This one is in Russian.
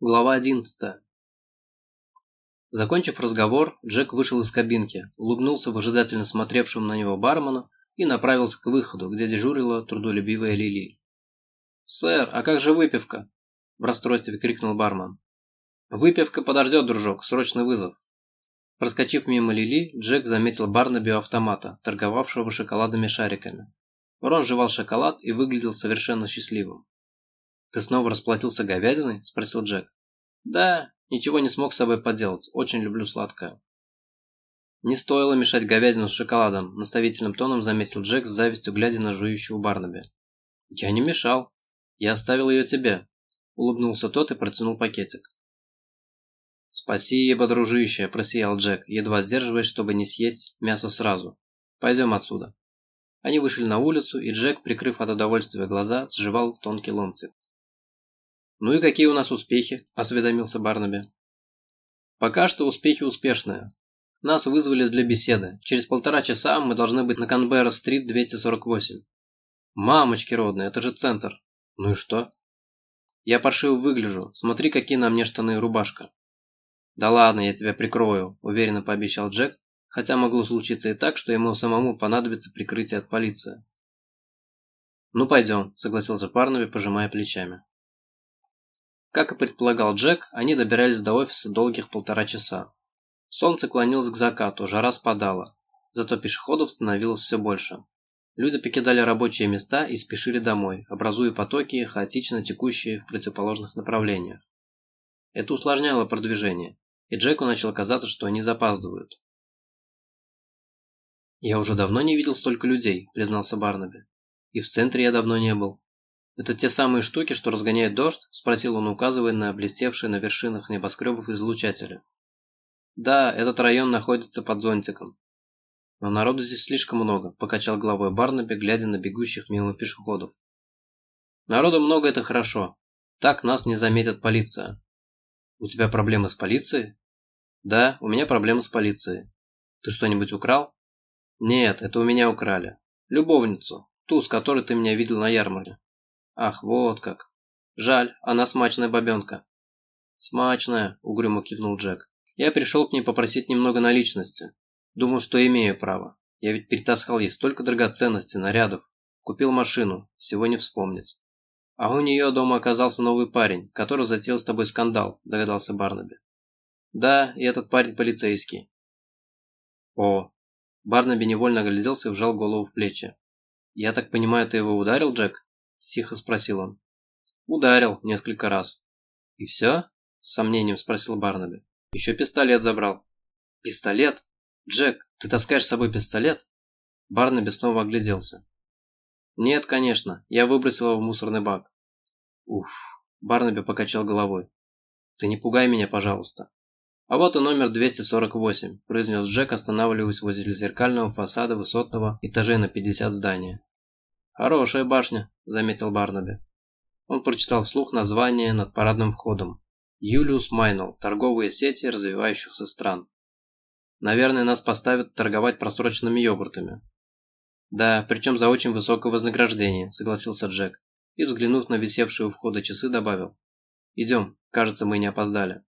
Глава 11. Закончив разговор, Джек вышел из кабинки, улыбнулся выжидательно смотревшему на него бармену и направился к выходу, где дежурила трудолюбивая Лили. «Сэр, а как же выпивка?» – в расстройстве крикнул бармен. «Выпивка подождет, дружок, срочный вызов». Проскочив мимо Лили, Джек заметил Барнаби у автомата, торговавшего шоколадными шариками. Рон жевал шоколад и выглядел совершенно счастливым. «Ты снова расплатился говядиной?» – спросил Джек. «Да, ничего не смог с собой поделать. Очень люблю сладкое». «Не стоило мешать говядину с шоколадом», – наставительным тоном заметил Джек с завистью, глядя на жующего Барнаби. «Я не мешал. Я оставил ее тебе», – улыбнулся тот и протянул пакетик. «Спасибо, дружище», – просиял Джек, едва сдерживаясь, чтобы не съесть мясо сразу. «Пойдем отсюда». Они вышли на улицу, и Джек, прикрыв от удовольствия глаза, сживал тонкий ломтик. «Ну и какие у нас успехи?» – осведомился Барнаби. «Пока что успехи успешные. Нас вызвали для беседы. Через полтора часа мы должны быть на Канберра-стрит 248. Мамочки родные, это же центр. Ну и что? Я паршиво выгляжу. Смотри, какие на мне штаны и рубашка. Да ладно, я тебя прикрою, уверенно пообещал Джек, хотя могло случиться и так, что ему самому понадобится прикрытие от полиции. «Ну пойдем», – согласился Парнови, пожимая плечами. Как и предполагал Джек, они добирались до офиса долгих полтора часа. Солнце клонилось к закату, жара спадала, зато пешеходов становилось все больше. Люди покидали рабочие места и спешили домой, образуя потоки, хаотично текущие в противоположных направлениях. Это усложняло продвижение, и Джеку начало казаться, что они запаздывают. «Я уже давно не видел столько людей», – признался Барнаби. «И в центре я давно не был. «Это те самые штуки, что разгоняют дождь?» – спросил он, указывая на блестевшие на вершинах небоскребов излучатели. «Да, этот район находится под зонтиком. Но народу здесь слишком много», – покачал головой Барнаби, глядя на бегущих мимо пешеходов. «Народу много – это хорошо. Так нас не заметит полиция». «У тебя проблемы с полицией?» «Да, у меня проблемы с полицией. Ты что-нибудь украл?» «Нет, это у меня украли. Любовницу, ту, с которой ты меня видел на ярмарке». Ах, вот как. Жаль, она смачная бабенка. Смачная, угрюмо кивнул Джек. Я пришел к ней попросить немного наличности. Думал, что имею право. Я ведь перетаскал ей столько драгоценностей, нарядов. Купил машину, всего не вспомнить. А у нее дома оказался новый парень, который затеял с тобой скандал, догадался Барнаби. Да, и этот парень полицейский. О, Барнаби невольно огляделся и вжал голову в плечи. Я так понимаю, ты его ударил, Джек? – тихо спросил он. «Ударил несколько раз». «И все?» – с сомнением спросил Барнаби. «Еще пистолет забрал». «Пистолет? Джек, ты таскаешь с собой пистолет?» Барнаби снова огляделся. «Нет, конечно, я выбросил его в мусорный бак». «Уф», – Барнаби покачал головой. «Ты не пугай меня, пожалуйста». «А вот и номер 248», – произнес Джек, останавливаясь возле зеркального фасада высотного этажей на 50 здания. «Хорошая башня», – заметил Барнаби. Он прочитал вслух название над парадным входом. «Юлиус Майнл. Торговые сети развивающихся стран». «Наверное, нас поставят торговать просроченными йогуртами». «Да, причем за очень высокое вознаграждение», – согласился Джек. И, взглянув на висевшие у входа часы, добавил. «Идем, кажется, мы не опоздали».